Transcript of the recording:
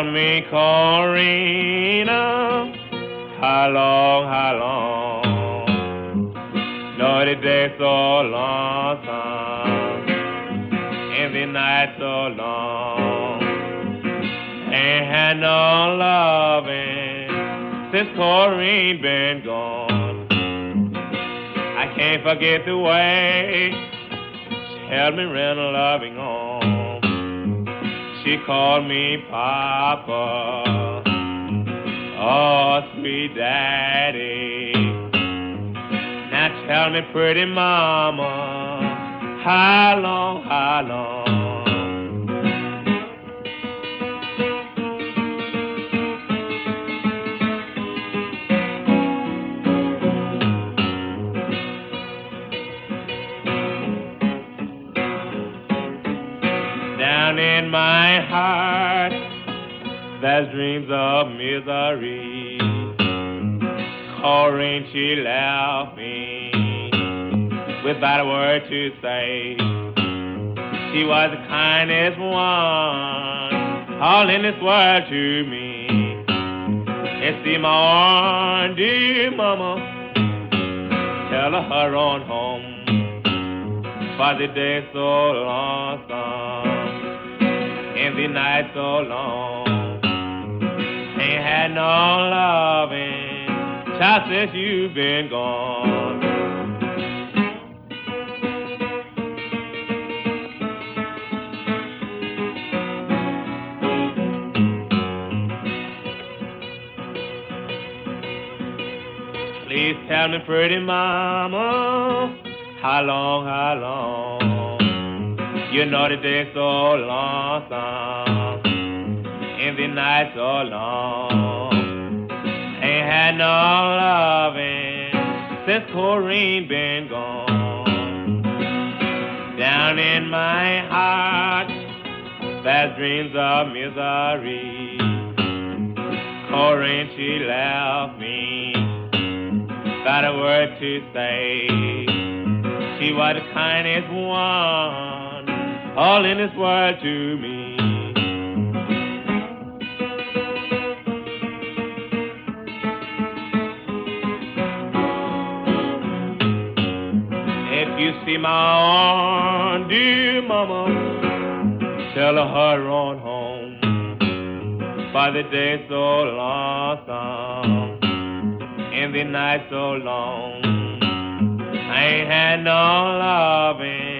Tell me, Corina, how long, how long? Lord, the day so long, and the night so long. Ain't had no loving since Corrine been gone. I can't forget the way she held me round loving on. She called me Papa, oh sweet Daddy. Now tell me, pretty Mama, how long, how long? Down in my heart, there's dreams of misery. Oh, Corinne, she left me without a word to say. She was the kindest one, all in this world to me. It's the morning, dear mama, tell her her on home. For the day so lonesome, and the night so long. Ain't had no loving, child, since you've been gone. Please tell me, pretty mama, how long, how long? You know the day so lonesome, and the night so long. Ain't had no loving since Corrine been gone. Down in my heart, there's dreams of misery. Corrine, she left me got a word to say. She was the kindest one, all in this world to me. If you see my own dear mama, tell her on home. By the day so lonesome uh, and the night so long. I ain't had no loving